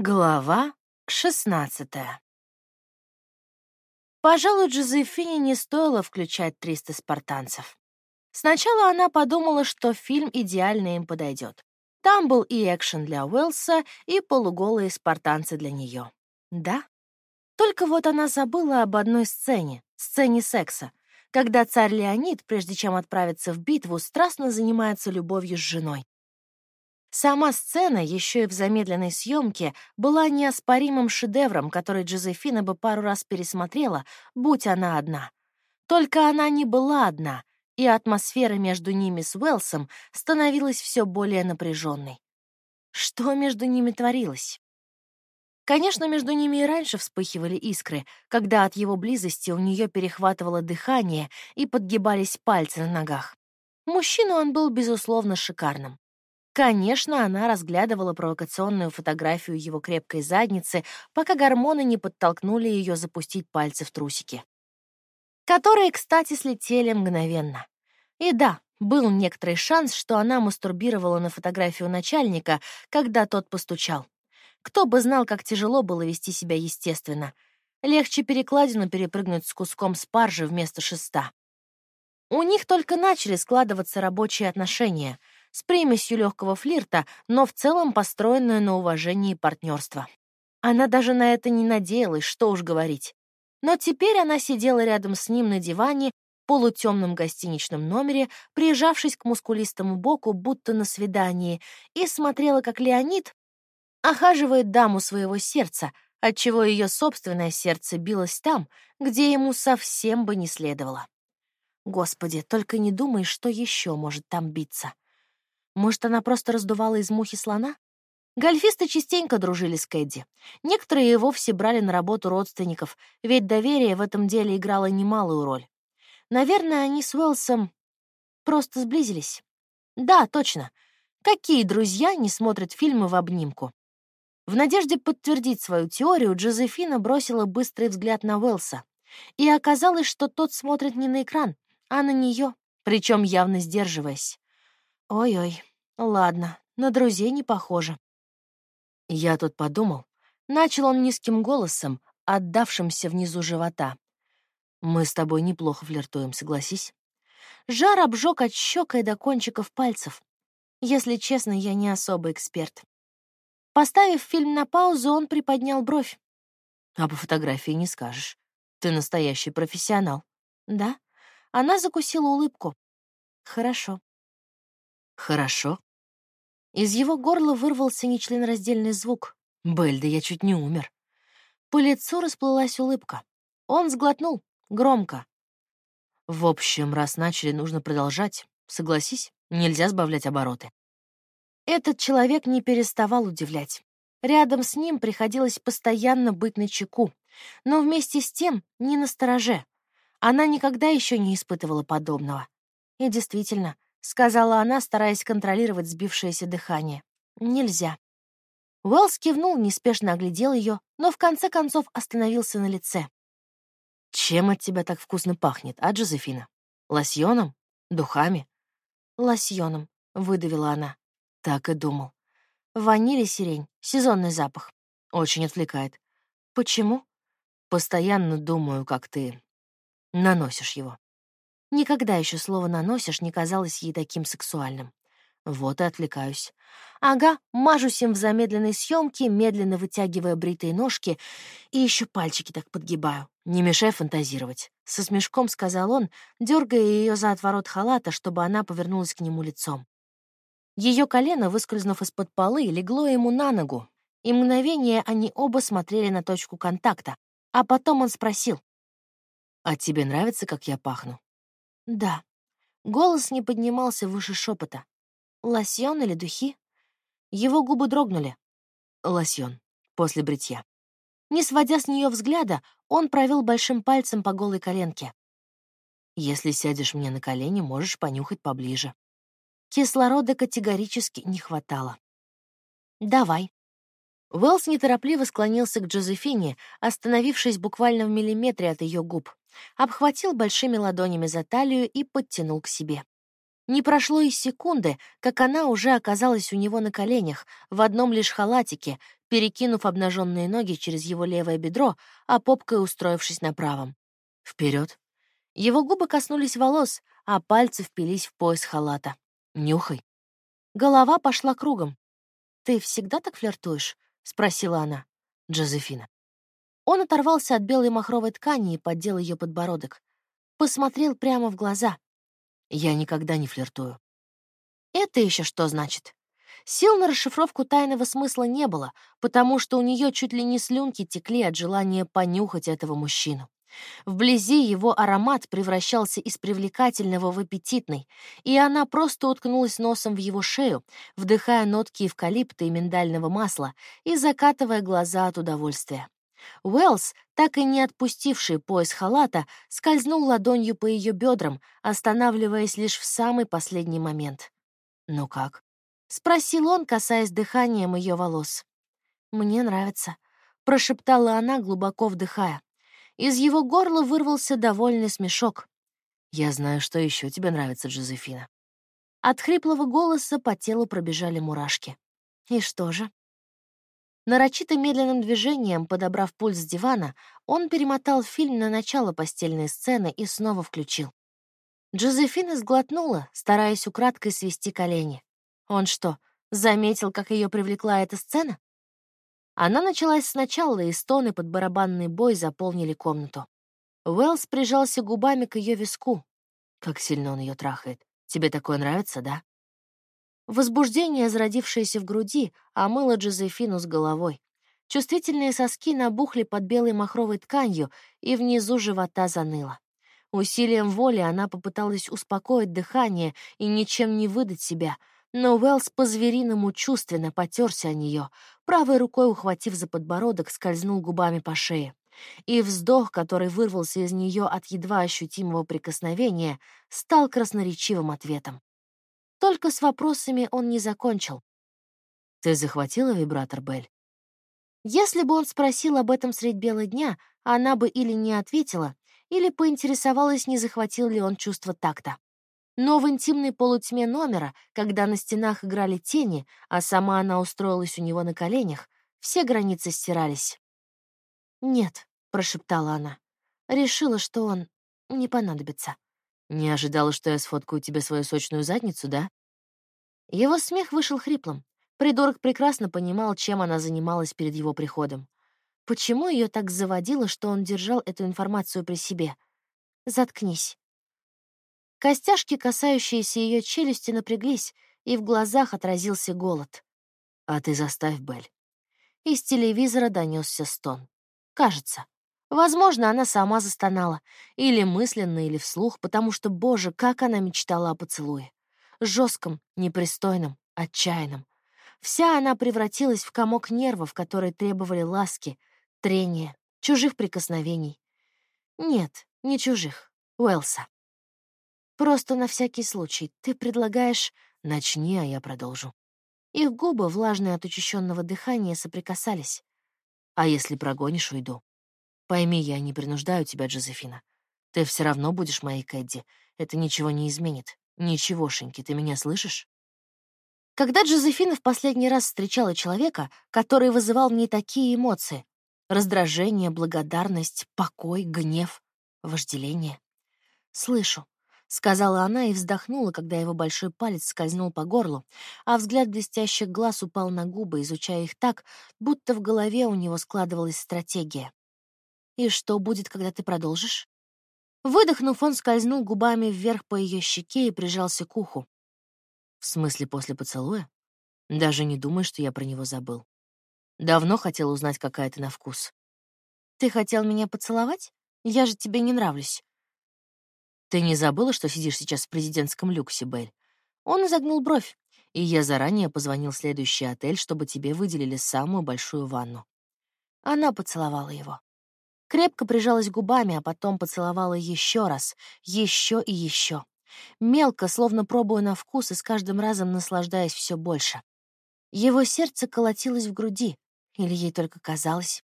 Глава 16 Пожалуй, Джозефине не стоило включать 300 спартанцев. Сначала она подумала, что фильм идеально им подойдет. Там был и экшен для Уэлса, и полуголые спартанцы для нее. Да? Только вот она забыла об одной сцене, сцене секса, когда царь Леонид, прежде чем отправиться в битву, страстно занимается любовью с женой. Сама сцена, еще и в замедленной съемке, была неоспоримым шедевром, который Джозефина бы пару раз пересмотрела, будь она одна. Только она не была одна, и атмосфера между ними с Уэлсом становилась все более напряженной. Что между ними творилось? Конечно, между ними и раньше вспыхивали искры, когда от его близости у нее перехватывало дыхание и подгибались пальцы на ногах. Мужчину он был, безусловно, шикарным. Конечно, она разглядывала провокационную фотографию его крепкой задницы, пока гормоны не подтолкнули ее запустить пальцы в трусики. Которые, кстати, слетели мгновенно. И да, был некоторый шанс, что она мастурбировала на фотографию начальника, когда тот постучал. Кто бы знал, как тяжело было вести себя естественно. Легче перекладину перепрыгнуть с куском спаржи вместо шеста. У них только начали складываться рабочие отношения — с примесью легкого флирта, но в целом построенную на уважении и партнерства. Она даже на это не надеялась, что уж говорить. Но теперь она сидела рядом с ним на диване в полутемном гостиничном номере, прижавшись к мускулистому боку, будто на свидании, и смотрела, как Леонид охаживает даму своего сердца, отчего ее собственное сердце билось там, где ему совсем бы не следовало. Господи, только не думай, что еще может там биться. Может, она просто раздувала из мухи слона? Гольфисты частенько дружили с Кэдди. Некоторые и вовсе брали на работу родственников, ведь доверие в этом деле играло немалую роль. Наверное, они с Уэлсом просто сблизились. Да, точно. Какие друзья не смотрят фильмы в обнимку? В надежде подтвердить свою теорию, Джозефина бросила быстрый взгляд на Уэлса. И оказалось, что тот смотрит не на экран, а на нее, причем явно сдерживаясь. Ой-ой, ладно, на друзей не похоже. Я тут подумал. Начал он низким голосом, отдавшимся внизу живота. Мы с тобой неплохо флиртуем, согласись? Жар обжег от щека и до кончиков пальцев. Если честно, я не особый эксперт. Поставив фильм на паузу, он приподнял бровь. А по фотографии не скажешь. Ты настоящий профессионал. Да? Она закусила улыбку. Хорошо. «Хорошо». Из его горла вырвался нечленораздельный звук. «Бель, да я чуть не умер». По лицу расплылась улыбка. Он сглотнул. Громко. «В общем, раз начали, нужно продолжать. Согласись, нельзя сбавлять обороты». Этот человек не переставал удивлять. Рядом с ним приходилось постоянно быть на чеку, но вместе с тем не на стороже. Она никогда еще не испытывала подобного. И действительно, — сказала она, стараясь контролировать сбившееся дыхание. «Нельзя». Уэллс кивнул, неспешно оглядел ее, но в конце концов остановился на лице. «Чем от тебя так вкусно пахнет, а, Джозефина? Лосьоном? Духами?» «Лосьоном», — выдавила она. Так и думал. «Ваниль и сирень. Сезонный запах. Очень отвлекает. Почему?» «Постоянно думаю, как ты наносишь его». Никогда еще слово «наносишь» не казалось ей таким сексуальным. Вот и отвлекаюсь. Ага, мажусь им в замедленной съемке, медленно вытягивая бритые ножки, и еще пальчики так подгибаю. Не мешай фантазировать. Со смешком сказал он, дергая ее за отворот халата, чтобы она повернулась к нему лицом. Ее колено, выскользнув из-под полы, легло ему на ногу, и мгновение они оба смотрели на точку контакта, а потом он спросил. «А тебе нравится, как я пахну?» Да. Голос не поднимался выше шепота. Лосьон или духи? Его губы дрогнули. Лосьон. После бритья. Не сводя с нее взгляда, он провел большим пальцем по голой коленке. Если сядешь мне на колени, можешь понюхать поближе. Кислорода категорически не хватало. «Давай». Уэллс неторопливо склонился к Джозефине, остановившись буквально в миллиметре от ее губ обхватил большими ладонями за талию и подтянул к себе. Не прошло и секунды, как она уже оказалась у него на коленях, в одном лишь халатике, перекинув обнаженные ноги через его левое бедро, а попкой устроившись на правом. Вперед. Его губы коснулись волос, а пальцы впились в пояс халата. «Нюхай». Голова пошла кругом. «Ты всегда так флиртуешь?» — спросила она. Джозефина. Он оторвался от белой махровой ткани и поддел ее подбородок. Посмотрел прямо в глаза. «Я никогда не флиртую». «Это еще что значит?» Сил на расшифровку тайного смысла не было, потому что у нее чуть ли не слюнки текли от желания понюхать этого мужчину. Вблизи его аромат превращался из привлекательного в аппетитный, и она просто уткнулась носом в его шею, вдыхая нотки эвкалипта и миндального масла и закатывая глаза от удовольствия. Уэллс, так и не отпустивший пояс халата, скользнул ладонью по ее бедрам, останавливаясь лишь в самый последний момент. «Ну как?» — спросил он, касаясь дыханием ее волос. «Мне нравится», — прошептала она, глубоко вдыхая. Из его горла вырвался довольный смешок. «Я знаю, что еще тебе нравится, Джозефина». От хриплого голоса по телу пробежали мурашки. «И что же?» Нарочито медленным движением, подобрав пульс дивана, он перемотал фильм на начало постельной сцены и снова включил. Джозефина сглотнула, стараясь украдкой свести колени. Он что, заметил, как ее привлекла эта сцена? Она началась сначала, и стоны под барабанный бой заполнили комнату. Уэллс прижался губами к ее виску. Как сильно он ее трахает. Тебе такое нравится, да? Возбуждение, зародившееся в груди, омыло Джозефину с головой. Чувствительные соски набухли под белой махровой тканью, и внизу живота заныло. Усилием воли она попыталась успокоить дыхание и ничем не выдать себя — но Уэллс по-звериному чувственно потерся о нее, правой рукой ухватив за подбородок, скользнул губами по шее. И вздох, который вырвался из нее от едва ощутимого прикосновения, стал красноречивым ответом. Только с вопросами он не закончил. «Ты захватила вибратор, Белль?» Если бы он спросил об этом средь бела дня, она бы или не ответила, или поинтересовалась, не захватил ли он чувство такта. Но в интимной полутьме номера, когда на стенах играли тени, а сама она устроилась у него на коленях, все границы стирались. «Нет», — прошептала она. Решила, что он не понадобится. «Не ожидала, что я сфоткаю тебе свою сочную задницу, да?» Его смех вышел хриплым. Придурок прекрасно понимал, чем она занималась перед его приходом. Почему ее так заводило, что он держал эту информацию при себе? «Заткнись», Костяшки, касающиеся ее челюсти, напряглись, и в глазах отразился голод. «А ты заставь, Бель». Из телевизора донесся стон. Кажется. Возможно, она сама застонала. Или мысленно, или вслух, потому что, боже, как она мечтала о поцелуе. Жестком, непристойном, отчаянном. Вся она превратилась в комок нервов, которые требовали ласки, трения, чужих прикосновений. Нет, не чужих. Уэлса. Просто на всякий случай. Ты предлагаешь... Начни, а я продолжу. Их губы, влажные от учащенного дыхания, соприкасались. А если прогонишь, уйду. Пойми, я не принуждаю тебя, Джозефина. Ты все равно будешь моей Кэдди. Это ничего не изменит. Ничегошеньки, ты меня слышишь? Когда Джозефина в последний раз встречала человека, который вызывал в ней такие эмоции — раздражение, благодарность, покой, гнев, вожделение? Слышу, — сказала она и вздохнула, когда его большой палец скользнул по горлу, а взгляд блестящих глаз упал на губы, изучая их так, будто в голове у него складывалась стратегия. «И что будет, когда ты продолжишь?» Выдохнув, он скользнул губами вверх по ее щеке и прижался к уху. «В смысле, после поцелуя? Даже не думай, что я про него забыл. Давно хотел узнать, какая ты на вкус». «Ты хотел меня поцеловать? Я же тебе не нравлюсь». Ты не забыла, что сидишь сейчас в президентском люксе, Белль? Он изогнул бровь, и я заранее позвонил в следующий отель, чтобы тебе выделили самую большую ванну. Она поцеловала его. Крепко прижалась губами, а потом поцеловала еще раз, еще и еще. Мелко, словно пробуя на вкус и с каждым разом наслаждаясь все больше. Его сердце колотилось в груди, или ей только казалось.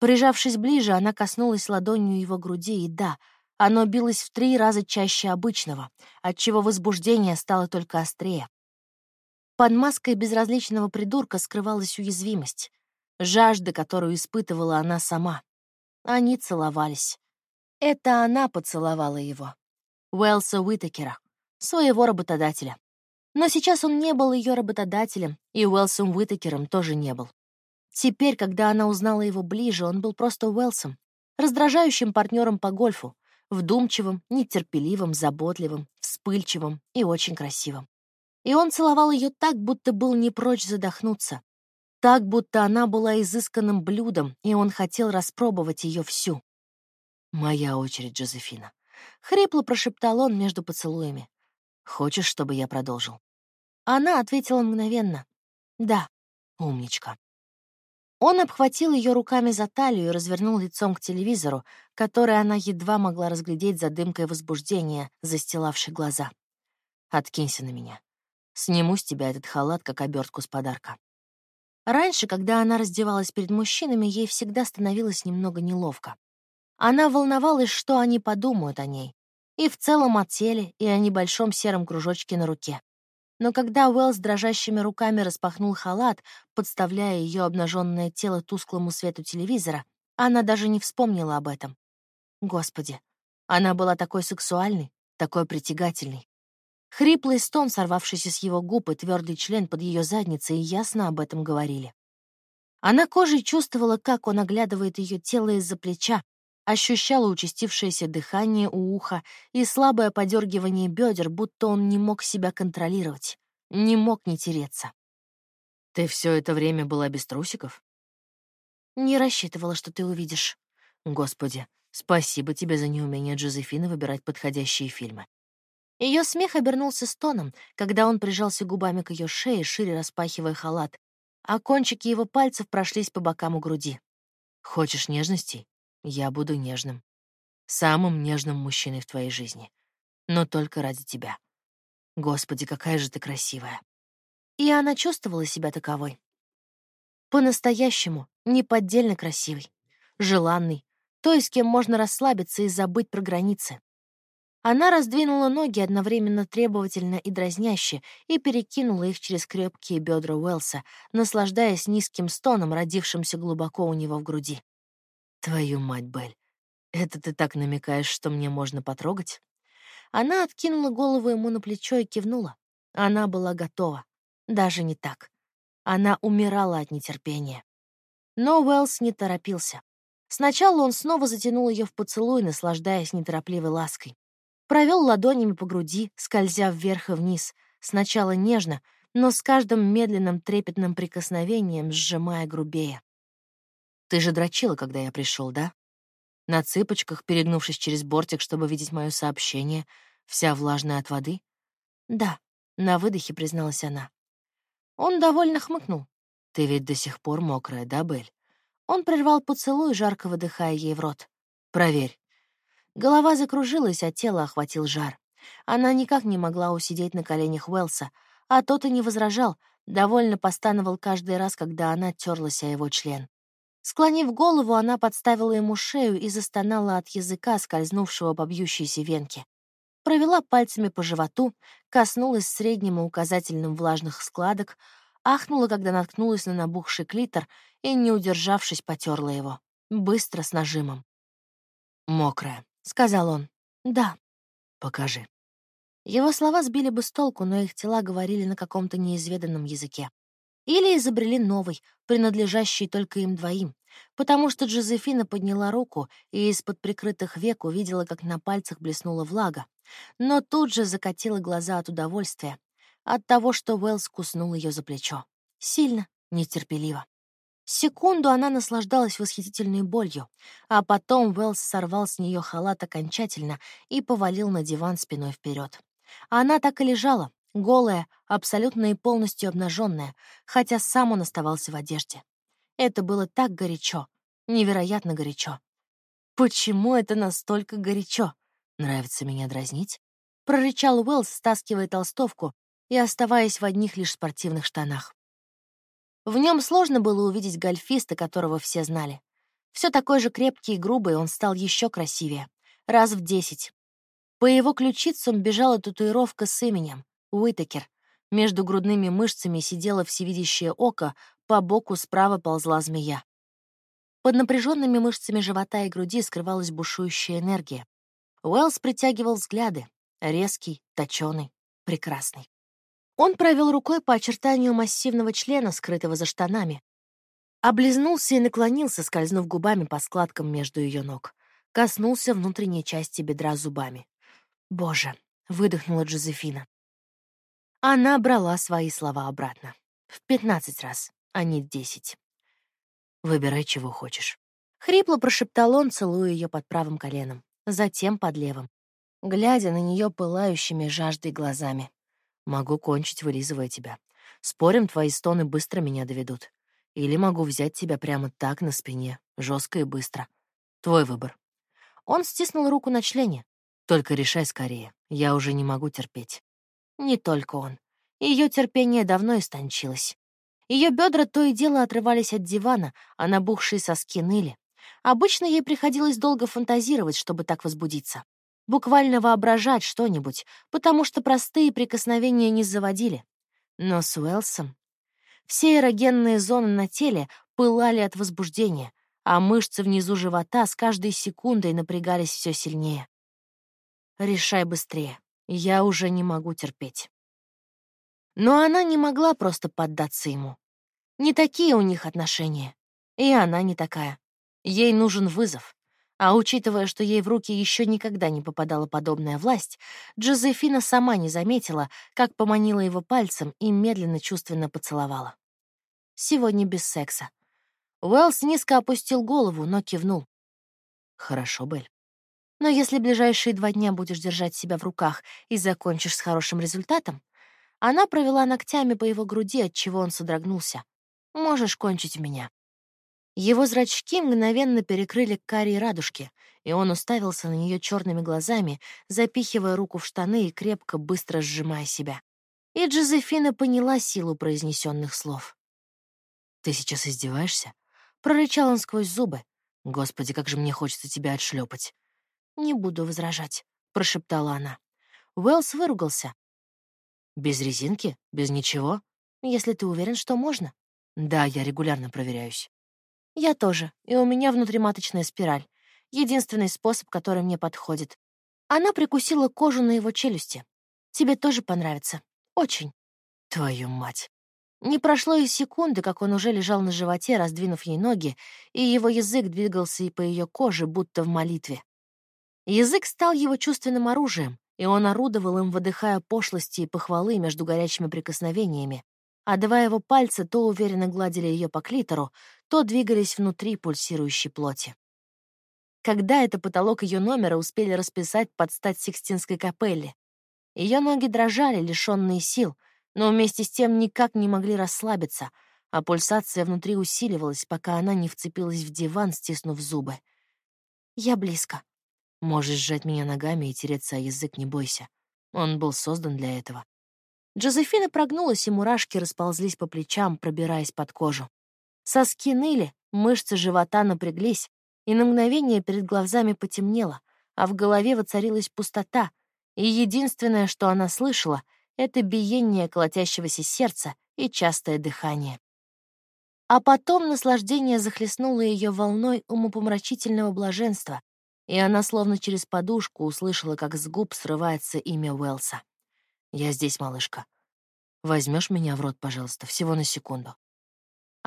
Прижавшись ближе, она коснулась ладонью его груди, и да, Оно билось в три раза чаще обычного, отчего возбуждение стало только острее. Под маской безразличного придурка скрывалась уязвимость, жажда, которую испытывала она сама. Они целовались. Это она поцеловала его. Уэлса Уитакера, своего работодателя. Но сейчас он не был ее работодателем, и Уэлсом Уитакером тоже не был. Теперь, когда она узнала его ближе, он был просто Уэлсом, раздражающим партнером по гольфу, вдумчивым, нетерпеливым, заботливым, вспыльчивым и очень красивым. И он целовал ее так, будто был не прочь задохнуться. Так, будто она была изысканным блюдом, и он хотел распробовать ее всю. «Моя очередь, Джозефина», — хрипло прошептал он между поцелуями. «Хочешь, чтобы я продолжил?» Она ответила мгновенно. «Да, умничка». Он обхватил ее руками за талию и развернул лицом к телевизору, который она едва могла разглядеть за дымкой возбуждения, застилавшей глаза. «Откинься на меня. Сниму с тебя этот халат, как обертку с подарка». Раньше, когда она раздевалась перед мужчинами, ей всегда становилось немного неловко. Она волновалась, что они подумают о ней. И в целом о теле, и о небольшом сером кружочке на руке. Но когда Уэлл дрожащими руками распахнул халат, подставляя ее обнаженное тело тусклому свету телевизора, она даже не вспомнила об этом. Господи, она была такой сексуальной, такой притягательной. Хриплый стон, сорвавшийся с его губ, и твердый член под ее задницей ясно об этом говорили. Она кожей чувствовала, как он оглядывает ее тело из-за плеча, ощущала участившееся дыхание у уха и слабое подергивание бедер, будто он не мог себя контролировать, не мог не тереться. «Ты все это время была без трусиков?» «Не рассчитывала, что ты увидишь». «Господи, спасибо тебе за неумение Джозефины выбирать подходящие фильмы». Ее смех обернулся стоном, когда он прижался губами к ее шее, шире распахивая халат, а кончики его пальцев прошлись по бокам у груди. «Хочешь нежностей? Я буду нежным. Самым нежным мужчиной в твоей жизни. Но только ради тебя. Господи, какая же ты красивая. И она чувствовала себя таковой. По-настоящему, неподдельно красивой, желанной, той, с кем можно расслабиться и забыть про границы. Она раздвинула ноги одновременно требовательно и дразняще и перекинула их через крепкие бедра Уэлса, наслаждаясь низким стоном, родившимся глубоко у него в груди. Твою мать, Бель, это ты так намекаешь, что мне можно потрогать? Она откинула голову ему на плечо и кивнула. Она была готова. Даже не так. Она умирала от нетерпения. Но Уэллс не торопился. Сначала он снова затянул ее в поцелуй, наслаждаясь неторопливой лаской. Провел ладонями по груди, скользя вверх и вниз, сначала нежно, но с каждым медленным трепетным прикосновением сжимая грубее. Ты же дрочила, когда я пришел, да? На цыпочках, перегнувшись через бортик, чтобы видеть мое сообщение, вся влажная от воды? Да, на выдохе призналась она. Он довольно хмыкнул. Ты ведь до сих пор мокрая, да, Бель? Он прервал поцелуй, жарко выдыхая ей в рот. Проверь. Голова закружилась, а тело охватил жар. Она никак не могла усидеть на коленях Уэлса, а тот и не возражал, довольно постановал каждый раз, когда она терлась о его член. Склонив голову, она подставила ему шею и застонала от языка, скользнувшего по бьющейся венке. Провела пальцами по животу, коснулась средним и указательным влажных складок, ахнула, когда наткнулась на набухший клитор и, не удержавшись, потерла его. Быстро, с нажимом. «Мокрая», — сказал он. «Да». «Покажи». Его слова сбили бы с толку, но их тела говорили на каком-то неизведанном языке. Или изобрели новый, принадлежащий только им двоим, потому что Джозефина подняла руку и из-под прикрытых век увидела, как на пальцах блеснула влага, но тут же закатила глаза от удовольствия, от того, что Уэллс куснул ее за плечо. Сильно, нетерпеливо. Секунду она наслаждалась восхитительной болью, а потом Уэллс сорвал с нее халат окончательно и повалил на диван спиной вперед. Она так и лежала, голая, абсолютно и полностью обнаженная, хотя сам он оставался в одежде. Это было так горячо, невероятно горячо. Почему это настолько горячо? Нравится меня дразнить? Прорычал Уэллс, стаскивая толстовку и оставаясь в одних лишь спортивных штанах. В нем сложно было увидеть гольфиста, которого все знали. Все такой же крепкий и грубый, он стал еще красивее. раз в десять. По его ключицам бежала татуировка с именем — Уитакер. Между грудными мышцами сидело всевидящее око, по боку справа ползла змея. Под напряженными мышцами живота и груди скрывалась бушующая энергия. Уэллс притягивал взгляды. Резкий, точёный, прекрасный. Он провел рукой по очертанию массивного члена, скрытого за штанами. Облизнулся и наклонился, скользнув губами по складкам между ее ног. Коснулся внутренней части бедра зубами. «Боже!» — выдохнула Джозефина. Она брала свои слова обратно. В пятнадцать раз, а не десять. «Выбирай, чего хочешь». Хрипло прошептал он, целуя ее под правым коленом, затем под левым, глядя на нее пылающими жаждой глазами. «Могу кончить, вылизывая тебя. Спорим, твои стоны быстро меня доведут. Или могу взять тебя прямо так на спине, жестко и быстро. Твой выбор». Он стиснул руку на члене. «Только решай скорее, я уже не могу терпеть». Не только он. Ее терпение давно истончилось. Ее бедра то и дело отрывались от дивана, а набухшие соски ныли. Обычно ей приходилось долго фантазировать, чтобы так возбудиться. Буквально воображать что-нибудь, потому что простые прикосновения не заводили. Но с Уэлсом... Все эрогенные зоны на теле пылали от возбуждения, а мышцы внизу живота с каждой секундой напрягались все сильнее. «Решай быстрее. Я уже не могу терпеть». Но она не могла просто поддаться ему. Не такие у них отношения. И она не такая. Ей нужен вызов. А учитывая, что ей в руки еще никогда не попадала подобная власть, Джозефина сама не заметила, как поманила его пальцем и медленно чувственно поцеловала. Сегодня без секса. Уэллс низко опустил голову, но кивнул. «Хорошо, Белль. Но если ближайшие два дня будешь держать себя в руках и закончишь с хорошим результатом, она провела ногтями по его груди, от чего он содрогнулся. «Можешь кончить меня». Его зрачки мгновенно перекрыли карие радужки, и он уставился на нее черными глазами, запихивая руку в штаны и крепко, быстро сжимая себя. И Джозефина поняла силу произнесенных слов. «Ты сейчас издеваешься?» — прорычал он сквозь зубы. «Господи, как же мне хочется тебя отшлепать!» «Не буду возражать», — прошептала она. Уэллс выругался, без резинки? Без ничего? Если ты уверен, что можно. Да, я регулярно проверяюсь. Я тоже, и у меня внутриматочная спираль. Единственный способ, который мне подходит. Она прикусила кожу на его челюсти. Тебе тоже понравится. Очень. Твою мать. Не прошло и секунды, как он уже лежал на животе, раздвинув ей ноги, и его язык двигался и по ее коже, будто в молитве. Язык стал его чувственным оружием, и он орудовал им, выдыхая пошлости и похвалы между горячими прикосновениями, а два его пальца то уверенно гладили ее по клитору, то двигались внутри пульсирующей плоти. Когда это потолок ее номера успели расписать под стать Сикстинской капелле? Ее ноги дрожали, лишенные сил, но вместе с тем никак не могли расслабиться, а пульсация внутри усиливалась, пока она не вцепилась в диван, стиснув зубы. «Я близко», Можешь сжать меня ногами и тереться о язык, не бойся. Он был создан для этого. Джозефина прогнулась, и мурашки расползлись по плечам, пробираясь под кожу. Соски ныли, мышцы живота напряглись, и на мгновение перед глазами потемнело, а в голове воцарилась пустота, и единственное, что она слышала, — это биение колотящегося сердца и частое дыхание. А потом наслаждение захлестнуло ее волной умопомрачительного блаженства, и она словно через подушку услышала, как с губ срывается имя Уэлса. «Я здесь, малышка. Возьмешь меня в рот, пожалуйста, всего на секунду».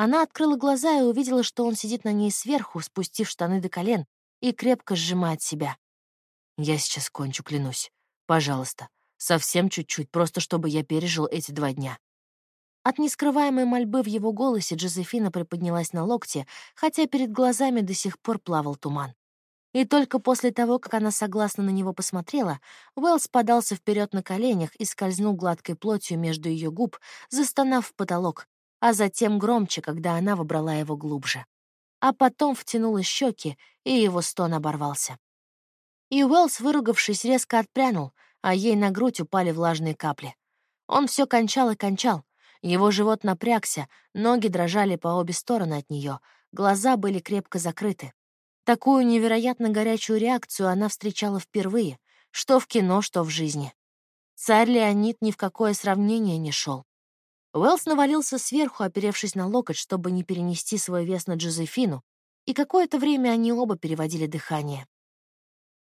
Она открыла глаза и увидела, что он сидит на ней сверху, спустив штаны до колен, и крепко сжимает себя. «Я сейчас кончу, клянусь. Пожалуйста, совсем чуть-чуть, просто чтобы я пережил эти два дня». От нескрываемой мольбы в его голосе Джозефина приподнялась на локте, хотя перед глазами до сих пор плавал туман. И только после того, как она согласно на него посмотрела, Уэллс подался вперед на коленях и скользнул гладкой плотью между ее губ, застонав в потолок, а затем громче, когда она вобрала его глубже. А потом втянула щеки, и его стон оборвался. И Уэллс, выругавшись, резко отпрянул, а ей на грудь упали влажные капли. Он все кончал и кончал. Его живот напрягся, ноги дрожали по обе стороны от нее, глаза были крепко закрыты. Такую невероятно горячую реакцию она встречала впервые, что в кино, что в жизни. Царь Леонид ни в какое сравнение не шел. Уэллс навалился сверху, оперевшись на локоть, чтобы не перенести свой вес на Джозефину, и какое-то время они оба переводили дыхание.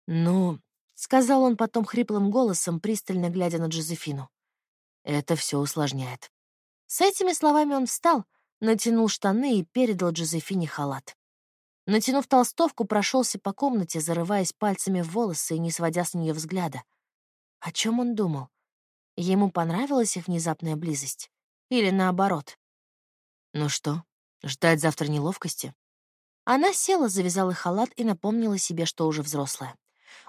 «Ну», — сказал он потом хриплым голосом, пристально глядя на Джозефину, — «это все усложняет». С этими словами он встал, натянул штаны и передал Джозефине халат. Натянув толстовку, прошелся по комнате, зарываясь пальцами в волосы и не сводя с нее взгляда. О чем он думал? Ему понравилась их внезапная близость? Или наоборот? Ну что, ждать завтра неловкости? Она села, завязала халат и напомнила себе, что уже взрослая.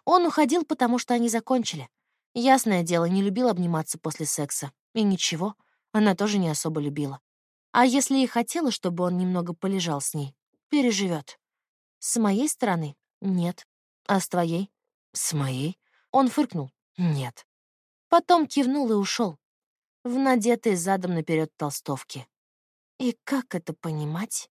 Он уходил, потому что они закончили. Ясное дело, не любил обниматься после секса. И ничего, она тоже не особо любила. А если и хотела, чтобы он немного полежал с ней, переживет. С моей стороны — нет. А с твоей? С моей? Он фыркнул. Нет. Потом кивнул и ушел в надетой задом наперед толстовке. И как это понимать?